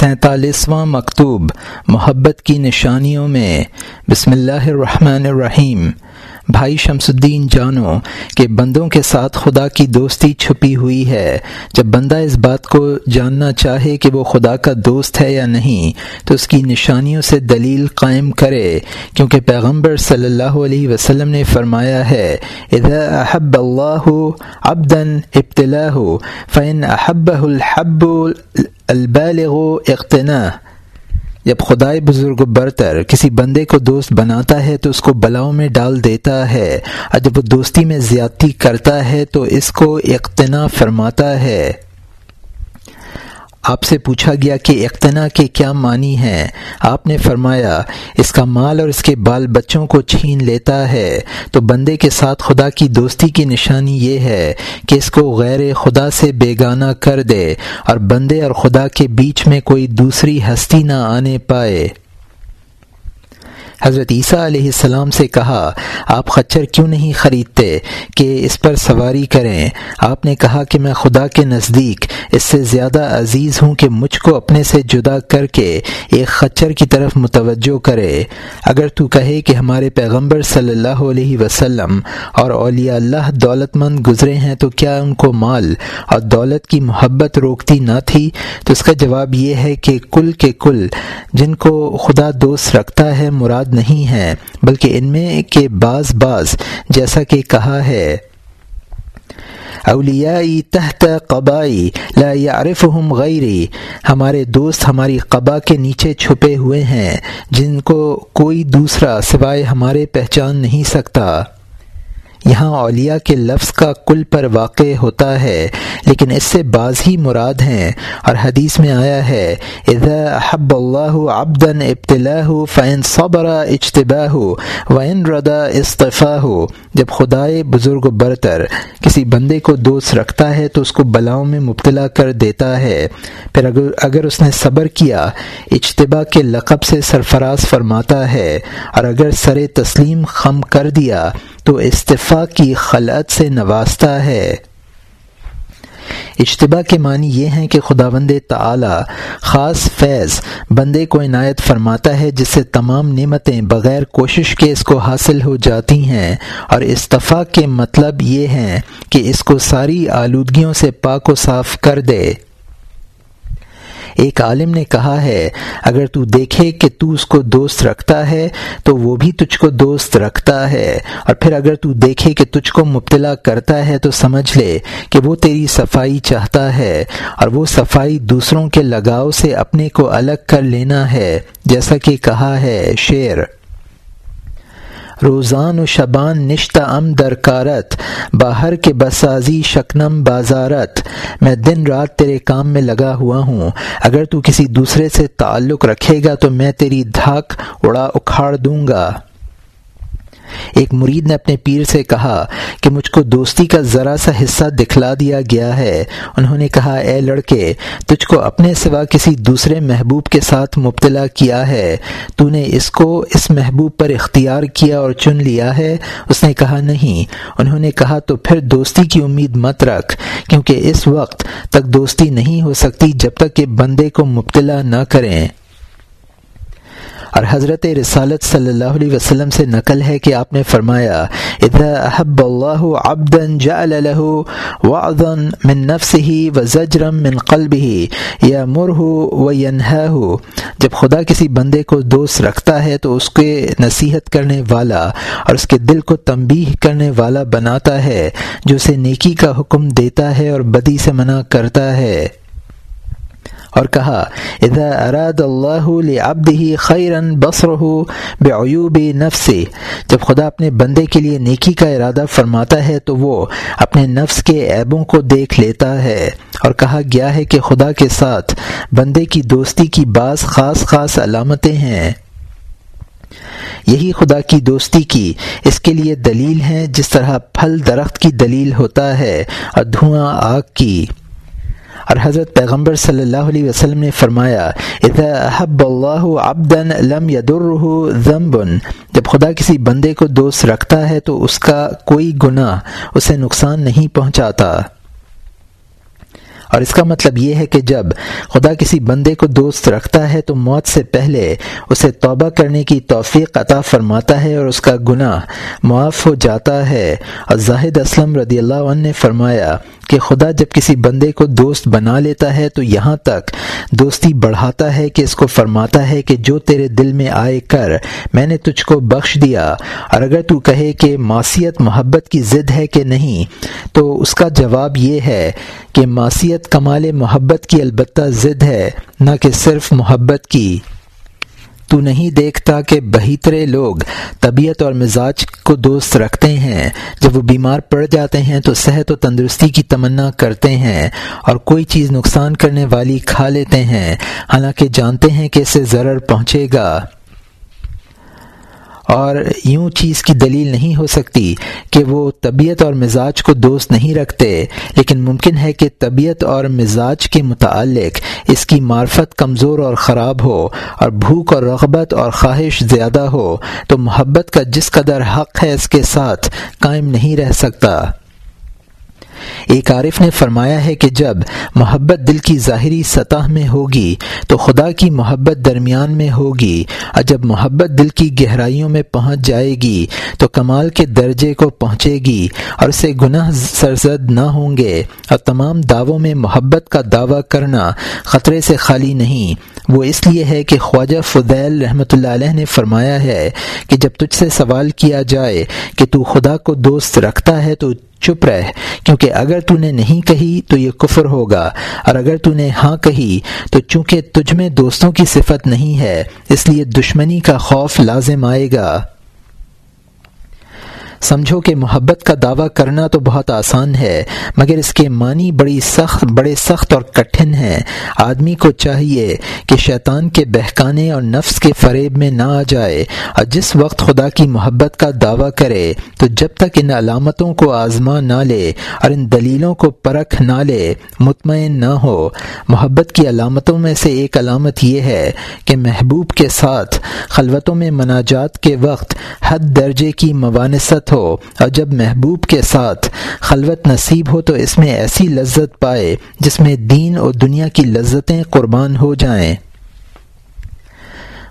سینتالیسواں مکتوب، محبت کی نشانیوں میں۔ بسم اللہ الرحمن الرحیم۔ بھائی شمس الدین جانو کہ بندوں کے ساتھ خدا کی دوستی چھپی ہوئی ہے۔ جب بندہ اس بات کو جاننا چاہے کہ وہ خدا کا دوست ہے یا نہیں، تو اس کی نشانیوں سے دلیل قائم کرے۔ کیونکہ پیغمبر صلی اللہ علیہ وسلم نے فرمایا ہے، اذا احب اللہ ابدن ابتلا فن احب الحب البالغ اقتنا جب خدائے بزرگ برتر کسی بندے کو دوست بناتا ہے تو اس کو بلاؤں میں ڈال دیتا ہے، اور جب وہ دوستی میں زیادتی کرتا ہے تو اس کو اقتنا فرماتا ہے۔ آپ سے پوچھا گیا کہ اقتنا کے کیا معنی ہیں؟ آپ نے فرمایا، اس کا مال اور اس کے بال بچوں کو چھین لیتا ہے۔ تو بندے کے ساتھ خدا کی دوستی کی نشانی یہ ہے کہ اس کو غیر خدا سے بیگانہ کر دے اور بندے اور خدا کے بیچ میں کوئی دوسری ہستی نہ آنے پائے۔ حضرت عیسیٰ علیہ السلام سے کہا، آپ خچر کیوں نہیں خریدتے کہ اس پر سواری کریں؟ آپ نے کہا کہ میں خدا کے نزدیک اس سے زیادہ عزیز ہوں کہ مجھ کو اپنے سے جدا کر کے ایک خچر کی طرف متوجہ کرے۔ اگر تو کہے کہ ہمارے پیغمبر صلی اللہ علیہ وسلم اور اولیاء اللہ دولت مند گزرے ہیں تو کیا ان کو مال اور دولت کی محبت روکتی نہ تھی؟ تو اس کا جواب یہ ہے کہ کل کے کل جن کو خدا دوست رکھتا ہے، مراد نہیں ہے، بلکہ ان میں کے بعض بعض جیسا کہ کہا ہے، اولیائی تحت قبائی، لا يعرفهم غیری، ہمارے دوست ہماری قبا کے نیچے چھپے ہوئے ہیں، جن کو کوئی دوسرا سوائے ہمارے پہچان نہیں سکتا۔ یہاں اولیاء کے لفظ کا کل پر واقع ہوتا ہے، لیکن اس سے بعض ہی مراد ہیں۔ اور حدیث میں آیا ہے، اذا احب اللہ عبدن ابتلاح فین صبر اجتباہ وین ردا استفاح جب خدائے بزرگ برتر کسی بندے کو دوست رکھتا ہے تو اس کو بلاؤں میں مبتلا کر دیتا ہے۔ پھر اگر اگر اس نے صبر کیا اجتباع کے لقب سے سرفراز فرماتا ہے۔ اور اگر سر تسلیم خم کر دیا تو استفاع کی خلعت سے نوازتا ہے۔ اجتباع کے معنی یہ ہیں کہ خدا بند تعلیٰ خاص فیض بندے کو عنایت فرماتا ہے، جس سے تمام نعمتیں بغیر کوشش کے اس کو حاصل ہو جاتی ہیں۔ اور استفاع کے مطلب یہ ہیں کہ اس کو ساری آلودگیوں سے پاک و صاف کر دے۔ ایک عالم نے کہا ہے، اگر تو دیکھے کہ تو اس کو دوست رکھتا ہے، تو وہ بھی تجھ کو دوست رکھتا ہے۔ اور پھر اگر تو دیکھے کہ تجھ کو مبتلا کرتا ہے، تو سمجھ لے کہ وہ تیری صفائی چاہتا ہے۔ اور وہ صفائی دوسروں کے لگاؤ سے اپنے کو الگ کر لینا ہے، جیسا کہ کہا ہے شعر۔ روزان و شبان نشتہ ام درکارت باہر کے بسازی شکنم بازارت۔ میں دن رات تیرے کام میں لگا ہوا ہوں۔ اگر تو کسی دوسرے سے تعلق رکھے گا تو میں تیری دھاک اڑا اکھاڑ دوں گا۔ ایک مرید نے اپنے پیر سے کہا کہ مجھ کو دوستی کا ذرا سا حصہ دکھلا دیا گیا ہے۔ انہوں نے کہا، اے لڑکے، تجھ کو اپنے سوا کسی دوسرے محبوب کے ساتھ مبتلا کیا ہے۔ تو نے اس کو اس محبوب پر اختیار کیا اور چن لیا ہے۔ اس نے کہا، نہیں۔ انہوں نے کہا، تو پھر دوستی کی امید مت رکھ، کیونکہ اس وقت تک دوستی نہیں ہو سکتی جب تک کہ بندے کو مبتلا نہ کریں۔ اور حضرت رسالت صلی اللہ علیہ وسلم سے نقل ہے کہ آپ نے فرمایا، اذا احب اللہ عبدا جعل له وعظا من نفسه وزجرا من قلبه یامره وینهاه جب خدا کسی بندے کو دوست رکھتا ہے تو اس کے نصیحت کرنے والا اور اس کے دل کو تنبیہ کرنے والا بناتا ہے، جو اسے نیکی کا حکم دیتا ہے اور بدی سے منع کرتا ہے۔ اور کہا، اذا اراد اللہ لعبده خیرا بصره بعیوب نفسه جب خدا اپنے بندے کے لیے نیکی کا ارادہ فرماتا ہے تو وہ اپنے نفس کے عیبوں کو دیکھ لیتا ہے اور کہا گیا ہے کہ خدا کے ساتھ بندے کی دوستی کی بعض خاص خاص علامتیں ہیں۔ یہی خدا کی دوستی کی اس کے لیے دلیل ہیں جس طرح پھل درخت کی دلیل ہوتا ہے اور دھواں آگ کی۔ اور حضرت پیغمبر صلی اللہ علیہ وسلم نے فرمایا، اذا حب اللہ عبدا لم يدره ذنب. جب خدا کسی بندے کو دوست رکھتا ہے تو اس کا کوئی گناہ، اسے نقصان نہیں پہنچاتا۔ اور اس کا مطلب یہ ہے کہ جب خدا کسی بندے کو دوست رکھتا ہے تو موت سے پہلے اسے توبہ کرنے کی توفیق عطا فرماتا ہے اور اس کا گناہ معاف ہو جاتا ہے۔ اور زاہد اسلم رضی اللہ عنہ نے فرمایا کہ خدا جب کسی بندے کو دوست بنا لیتا ہے تو یہاں تک دوستی بڑھاتا ہے کہ اس کو فرماتا ہے کہ جو تیرے دل میں آئے کر، میں نے تجھ کو بخش دیا۔ اور اگر تو کہے کہ معاشیت محبت کی ضد ہے کہ نہیں، تو اس کا جواب یہ ہے کہ کمال محبت کی البتہ ضد ہے، نہ کہ صرف محبت کی۔ تو نہیں دیکھتا کہ بہترے لوگ طبیعت اور مزاج کو دوست رکھتے ہیں۔ جب وہ بیمار پڑ جاتے ہیں تو صحت و تندرستی کی تمنا کرتے ہیں اور کوئی چیز نقصان کرنے والی کھا لیتے ہیں۔ حالانکہ جانتے ہیں کہ اسے ضرر پہنچے گا۔ اور یوں چیز کی دلیل نہیں ہو سکتی کہ وہ طبیعت اور مزاج کو دوست نہیں رکھتے، لیکن ممکن ہے کہ طبیعت اور مزاج کے متعلق اس کی معرفت کمزور اور خراب ہو اور بھوک اور رغبت اور خواہش زیادہ ہو، تو محبت کا جس قدر حق ہے اس کے ساتھ قائم نہیں رہ سکتا۔ ایک عارف نے فرمایا ہے کہ جب محبت دل کی ظاہری سطح میں ہوگی تو خدا کی محبت درمیان میں ہوگی، اور جب محبت دل کی گہرائیوں میں پہنچ جائے گی تو کمال کے درجے کو پہنچے گی، اور اسے گناہ سرزد نہ ہوں گے، اور تمام دعووں میں محبت کا دعویٰ کرنا خطرے سے خالی نہیں۔ وہ اس لیے ہے کہ خواجہ فدیل رحمۃ اللہ علیہ نے فرمایا ہے کہ جب تجھ سے سوال کیا جائے کہ تو خدا کو دوست رکھتا ہے تو چپ رہ، کیونکہ اگر تو نے نہیں کہی تو یہ کفر ہوگا، اور اگر تو نے ہاں کہی تو چونکہ تجھ میں دوستوں کی صفت نہیں ہے، اس لیے دشمنی کا خوف لازم آئے گا۔ سمجھو کہ محبت کا دعویٰ کرنا تو بہت آسان ہے، مگر اس کے معنی بڑی سخت، بڑے سخت اور کٹھن ہیں۔ آدمی کو چاہیے کہ شیطان کے بہکانے اور نفس کے فریب میں نہ آ جائے۔ اور جس وقت خدا کی محبت کا دعویٰ کرے، تو جب تک ان علامتوں کو آزما نہ لے اور ان دلیلوں کو پرکھ نہ لے، مطمئن نہ ہو۔ محبت کی علامتوں میں سے ایک علامت یہ ہے کہ محبوب کے ساتھ خلوتوں میں مناجات کے وقت حد درجے کی موانست ہو اور جب محبوب کے ساتھ خلوت نصیب ہو تو اس میں ایسی لذت پائے جس میں دین اور دنیا کی لذتیں قربان ہو جائیں۔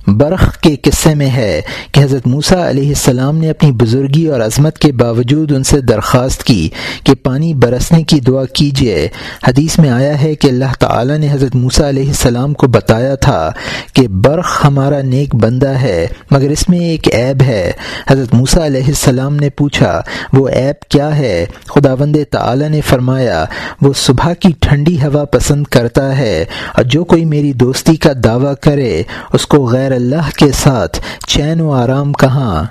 برخ کے قصے میں ہے کہ حضرت موسیٰ علیہ السلام نے اپنی بزرگی اور عظمت کے باوجود ان سے درخواست کی کہ پانی برسنے کی دعا کیجیے۔ حدیث میں آیا ہے کہ اللہ تعالی نے حضرت موسیٰ علیہ السلام کو بتایا تھا کہ برخ ہمارا نیک بندہ ہے، مگر اس میں ایک عیب ہے۔ حضرت موسیٰ علیہ السلام نے پوچھا، وہ عیب کیا ہے؟ خدا وند تعالی نے فرمایا، وہ صبح کی ٹھنڈی ہوا پسند کرتا ہے اور جو کوئی میری دوستی کا دعویٰ کرے، اس کو غیر اللہ کے ساتھ چین و آرام کہاں؟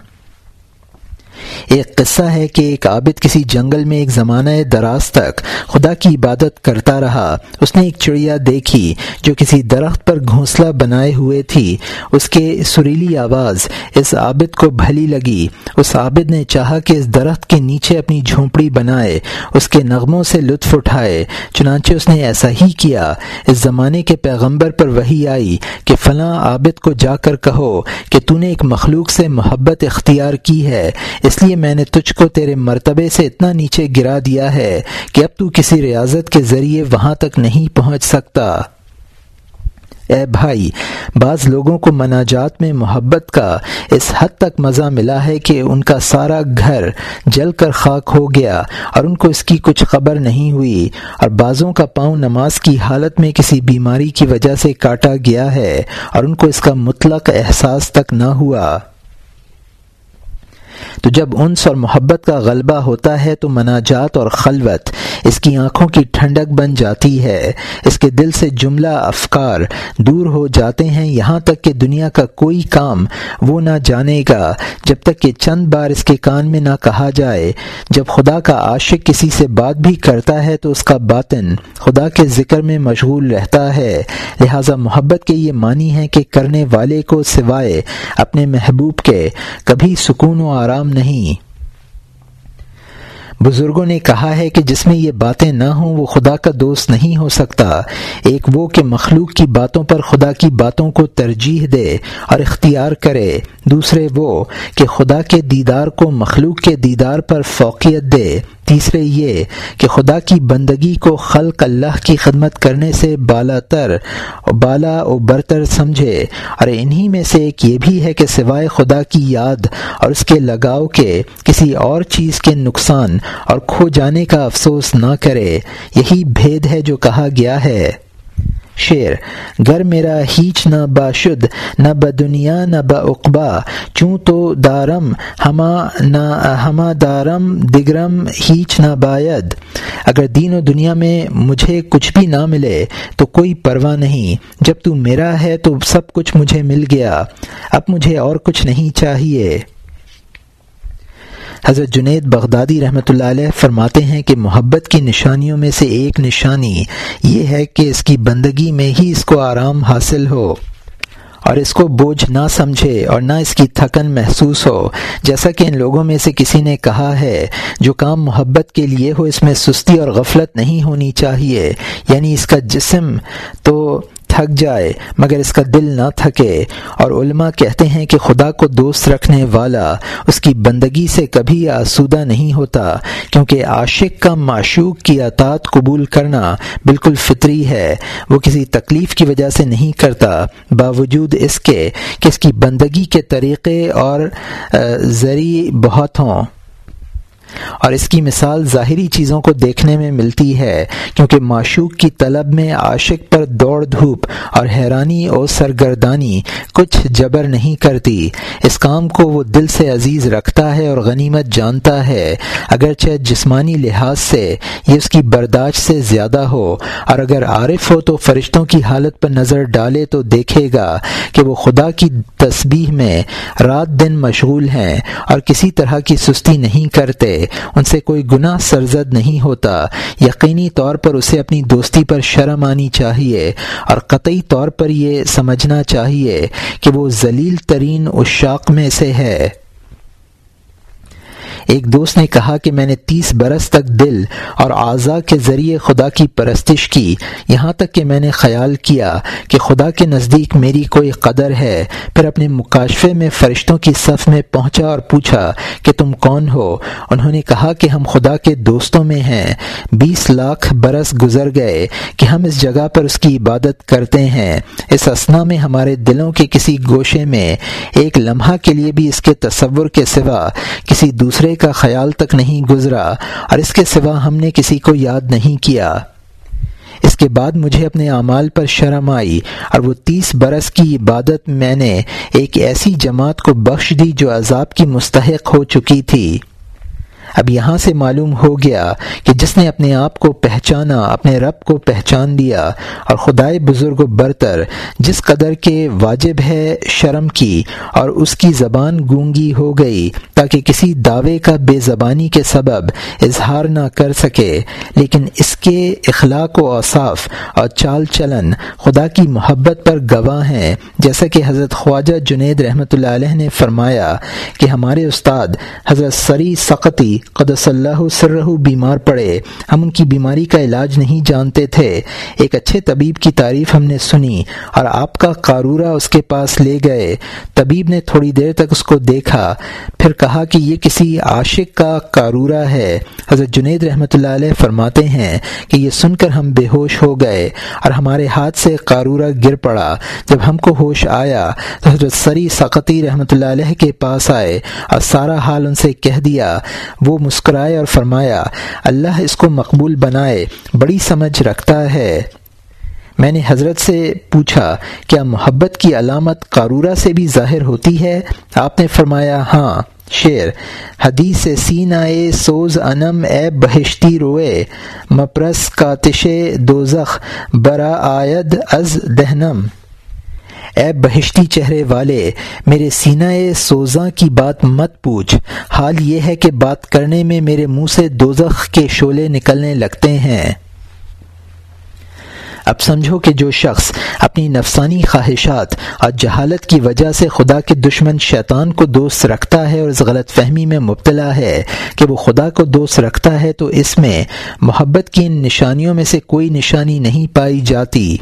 ایک قصہ ہے کہ ایک عابد کسی جنگل میں ایک زمانہ دراز تک خدا کی عبادت کرتا رہا۔ اس نے ایک چڑیا دیکھی جو کسی درخت پر گھونسلہ بنائے ہوئے تھی۔ اس کے سریلی آواز اس عابد کو بھلی لگی۔ اس عابد نے چاہا کہ اس درخت کے نیچے اپنی جھونپڑی بنائے، اس کے نغموں سے لطف اٹھائے۔ چنانچہ اس نے ایسا ہی کیا۔ اس زمانے کے پیغمبر پر وہی آئی کہ فلاں عابد کو جا کر کہو کہ تو نے ایک مخلوق سے محبت اختیار کی ہے۔ اس لیے لیے میں نے تجھ کو تیرے مرتبے سے اتنا نیچے گرا دیا ہے کہ اب تو کسی ریاضت کے ذریعے وہاں تک نہیں پہنچ سکتا۔ اے بھائی، بعض لوگوں کو مناجات میں محبت کا اس حد تک مزہ ملا ہے کہ ان کا سارا گھر جل کر خاک ہو گیا اور ان کو اس کی کچھ خبر نہیں ہوئی اور بعضوں کا پاؤں نماز کی حالت میں کسی بیماری کی وجہ سے کاٹا گیا ہے اور ان کو اس کا مطلق احساس تک نہ ہوا۔ تو جب انس اور محبت کا غلبہ ہوتا ہے تو مناجات اور خلوت اس کی آنکھوں کی ٹھنڈک بن جاتی ہے۔ اس کے دل سے جملہ افکار دور ہو جاتے ہیں۔ یہاں تک کہ دنیا کا کوئی کام وہ نہ جانے گا۔ جب تک کہ چند بار اس کے کان میں نہ کہا جائے۔ جب خدا کا عاشق کسی سے بات بھی کرتا ہے تو اس کا باطن خدا کے ذکر میں مشغول رہتا ہے۔ لہذا محبت کے یہ معنی ہے کہ کرنے والے کو سوائے اپنے محبوب کے کبھی سکون و آرام نہیں۔ بزرگوں نے کہا ہے کہ جس میں یہ باتیں نہ ہوں، وہ خدا کا دوست نہیں ہو سکتا۔ ایک وہ کہ مخلوق کی باتوں پر خدا کی باتوں کو ترجیح دے اور اختیار کرے۔ دوسرے وہ کہ خدا کے دیدار کو مخلوق کے دیدار پر فوقیت دے۔ تیسرے یہ کہ خدا کی بندگی کو خلق اللہ کی خدمت کرنے سے بالا تر بالا و برتر سمجھے۔ اور انہی میں سے ایک یہ بھی ہے کہ سوائے خدا کی یاد اور اس کے لگاؤ کے کسی اور چیز کے نقصان اور کھو جانے کا افسوس نہ کرے۔ یہی بھید ہے جو کہا گیا ہے۔ شعر، گر میرا ہیچ نہ باشد نہ بدنیا نہ بقبا چوں تو دارم، ہما نہ، ہما دارم، دگرم ہیچ نہ باید۔ اگر دین و دنیا میں مجھے کچھ بھی نہ ملے، تو کوئی پرواہ نہیں۔ جب تو میرا ہے، تو سب کچھ مجھے مل گیا۔ اب مجھے اور کچھ نہیں چاہیے۔ حضرت جنید بغدادی رحمۃ اللہ علیہ فرماتے ہیں کہ محبت کی نشانیوں میں سے ایک نشانی یہ ہے کہ اس کی بندگی میں ہی اس کو آرام حاصل ہو اور اس کو بوجھ نہ سمجھے اور نہ اس کی تھکن محسوس ہو۔ جیسا کہ ان لوگوں میں سے کسی نے کہا ہے، جو کام محبت کے لیے ہو، اس میں سستی اور غفلت نہیں ہونی چاہیے۔ یعنی اس کا جسم تو تھک جائے، مگر اس کا دل نہ تھکے۔ اور علماء کہتے ہیں کہ خدا کو دوست رکھنے والا اس کی بندگی سے کبھی آسودہ نہیں ہوتا، کیونکہ عاشق کا معشوق کی اطاعت قبول کرنا بالکل فطری ہے۔ وہ کسی تکلیف کی وجہ سے نہیں کرتا، باوجود اس کے کہ اس کی بندگی کے طریقے اور ذریعے بہت ہوں۔ اور اس کی مثال ظاہری چیزوں کو دیکھنے میں ملتی ہے، کیونکہ معشوق کی طلب میں عاشق پر دوڑ دھوپ اور حیرانی اور سرگردانی کچھ جبر نہیں کرتی۔ اس کام کو وہ دل سے عزیز رکھتا ہے اور غنیمت جانتا ہے۔ اگرچہ جسمانی لحاظ سے یہ اس کی برداشت سے زیادہ ہو، اور اگر عارف ہو تو فرشتوں کی حالت پر نظر ڈالے تو دیکھے گا کہ وہ خدا کی تسبیح میں رات دن مشغول ہیں اور کسی طرح کی سستی نہیں کرتے۔ ان سے کوئی گناہ سرزد نہیں ہوتا۔ یقینی طور پر اسے اپنی دوستی پر شرم آنی چاہیے اور قطعی طور پر یہ سمجھنا چاہیے کہ وہ ذلیل ترین اشاق میں سے ہے۔ ایک دوست نے کہا کہ میں نے تیس برس تک دل اور اعضاء کے ذریعے خدا کی پرستش کی، یہاں تک کہ میں نے خیال کیا کہ خدا کے نزدیک میری کوئی قدر ہے۔ پھر اپنے مکاشفے میں فرشتوں کی صف میں پہنچا اور پوچھا کہ تم کون ہو؟ انہوں نے کہا کہ ہم خدا کے دوستوں میں ہیں۔ بیس لاکھ برس گزر گئے کہ ہم اس جگہ پر اس کی عبادت کرتے ہیں۔ اس اسنا میں ہمارے دلوں کے کسی گوشے میں ایک لمحہ کے لیے بھی اس کے تصور کے سوا کسی دوسرے کا خیال تک نہیں گزرا اور اس کے سوا ہم نے کسی کو یاد نہیں کیا۔ اس کے بعد مجھے اپنے اعمال پر شرم آئی اور وہ تیس برس کی عبادت میں نے ایک ایسی جماعت کو بخش دی جو عذاب کی مستحق ہو چکی تھی۔ اب یہاں سے معلوم ہو گیا کہ جس نے اپنے آپ کو پہچانا، اپنے رب کو پہچان دیا اور خدائے بزرگ و برتر جس قدر کے واجب ہے شرم کی اور اس کی زبان گونگی ہو گئی تاکہ کسی دعوے کا بے زبانی کے سبب اظہار نہ کر سکے۔ لیکن اس کے اخلاق و اصاف اور چال چلن خدا کی محبت پر گواہ ہیں۔ جیسا کہ حضرت خواجہ جنید رحمۃ اللہ علیہ نے فرمایا کہ ہمارے استاد حضرت سری سقتی قدس اللہ سرہ بیمار پڑے۔ ہم ان کی بیماری کا علاج نہیں جانتے تھے۔ ایک اچھے طبیب کی تعریف ہم نے سنی اور آپ کا قارورہ اس کے پاس لے گئے۔ طبیب نے تھوڑی دیر تک اس کو دیکھا۔ پھر کہا کہ یہ کسی عاشق کا قارورہ ہے۔ حضرت جنید رحمۃ اللہ علیہ فرماتے ہیں کہ یہ سن کر ہم بے ہوش ہو گئے اور ہمارے ہاتھ سے قارورہ گر پڑا۔ جب ہم کو ہوش آیا تو حضرت سری سقتی رحمۃ اللہ علیہ کے پاس آئے اور سارا حال ان سے کہہ دیا۔ وہ مسکرائے اور فرمایا، اللہ اس کو مقبول بنائے، بڑی سمجھ رکھتا ہے۔ میں نے حضرت سے پوچھا، کیا محبت کی علامت قارورہ سے بھی ظاہر ہوتی ہے؟ آپ نے فرمایا ہاں شعر، حدیث سین آئے سوز انم، اے بہشتی روئے، مپرس کاتش دوزخ، برا آید از دہنم۔ اے بہشتی چہرے والے، میرے سینہ سوزاں کی بات مت پوچھ۔ حال یہ ہے کہ بات کرنے میں میرے منہ سے دوزخ کے شعلے نکلنے لگتے ہیں۔ اب سمجھو کہ جو شخص اپنی نفسانی خواہشات اور جہالت کی وجہ سے خدا کے دشمن شیطان کو دوست رکھتا ہے اور اس غلط فہمی میں مبتلا ہے کہ وہ خدا کو دوست رکھتا ہے، تو اس میں محبت کی ان نشانیوں میں سے کوئی نشانی نہیں پائی جاتی۔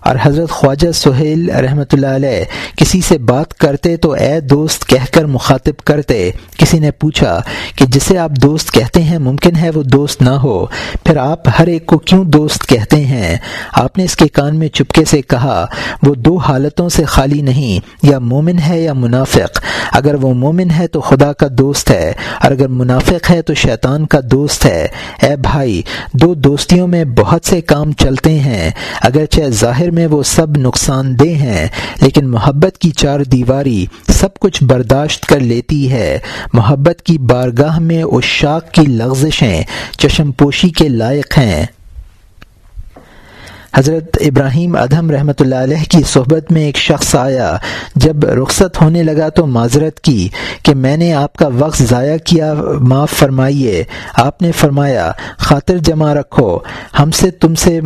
اور حضرت خواجہ سہیل رحمۃ اللہ علیہ کسی سے بات کرتے تو اے دوست کہہ کر مخاطب کرتے۔ کسی نے پوچھا کہ جسے آپ دوست کہتے ہیں ممکن ہے وہ دوست نہ ہو؟ پھر آپ ہر ایک کو کیوں دوست کہتے ہیں؟ آپ نے اس کے کان میں چپکے سے کہا، وہ دو حالتوں سے خالی نہیں، یا مومن ہے یا منافق۔ اگر وہ مومن ہے تو خدا کا دوست ہے، اور اگر منافق ہے تو شیطان کا دوست ہے۔ اے بھائی، دو دوستیوں میں بہت سے کام چلتے ہیں، اگرچہ ظاہر میں وہ سب نقصان دہ ہیں، لیکن محبت کی چار دیواری سب کچھ برداشت کر لیتی ہے۔ محبت کی بارگاہ میں اشاق کی لغزشیں چشم پوشی کے لائق ہیں۔ حضرت ابراہیم ادہم رحمۃ اللہ علیہ کی صحبت میں ایک شخص آیا۔ جب رخصت ہونے لگا تو معذرت کی کہ میں نے آپ کا وقت ضائع کیا، معاف فرمائیے۔ آپ نے فرمایا، خاطر جمع رکھو۔ ہم سے تم سے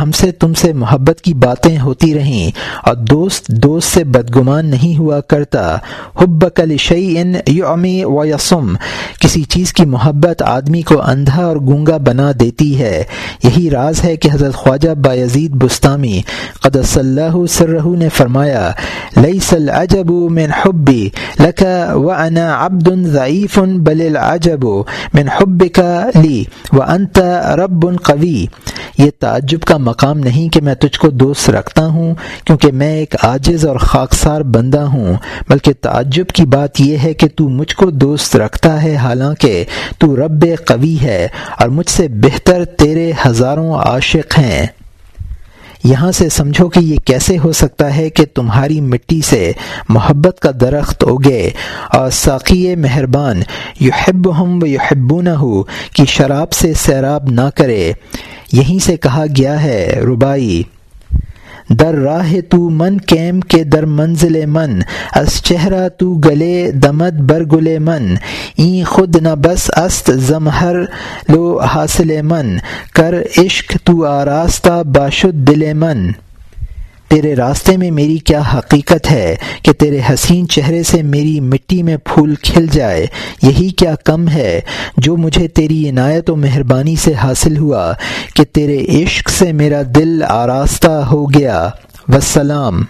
ہم سے تم سے محبت کی باتیں ہوتی رہیں اور دوست دوست سے بدگمان نہیں ہوا کرتا۔ حب کل شعی ان یومی و یسم کسی چیز کی محبت آدمی کو اندھا اور گونگا بنا دیتی ہے۔ یہی راز ہے کہ حضرت خواجہ با یزید بستانی قد اللہ سرہ نے فرمایا، لیس العجب من حبی لکا وانا عبد ضعیف بل العجب من حبک لی وانت رب قوی۔ یہ تعجب کا مقام نہیں کہ میں تجھ کو دوست رکھتا ہوں، کیونکہ میں ایک عاجز اور خاکسار بندہ ہوں، بلکہ تعجب کی بات یہ ہے کہ تو مجھ کو دوست رکھتا ہے، حالانکہ تو رب قوی ہے اور مجھ سے بہتر تیرے ہزاروں عاشق ہیں۔ یہاں سے سمجھو کہ یہ کیسے ہو سکتا ہے کہ تمہاری مٹی سے محبت کا درخت اگے۔ اور ساقی مہربان یحب ہم و یحبون کی کہ شراب سے سیراب نہ کرے۔ یہیں سے کہا گیا ہے ربائی در راہ تو من کیم کے در منزل من، از چہرہ تو گلے دمد برگل من، این خود نہ بس است زمہر لو حاصل من، کر عشق تو آراستہ باشد دل من۔ تیرے راستے میں میری کیا حقیقت ہے کہ تیرے حسین چہرے سے میری مٹی میں پھول کھل جائے؟ یہی کیا کم ہے جو مجھے تیری عنایت و مہربانی سے حاصل ہوا کہ تیرے عشق سے میرا دل آراستہ ہو گیا؟ وسلام۔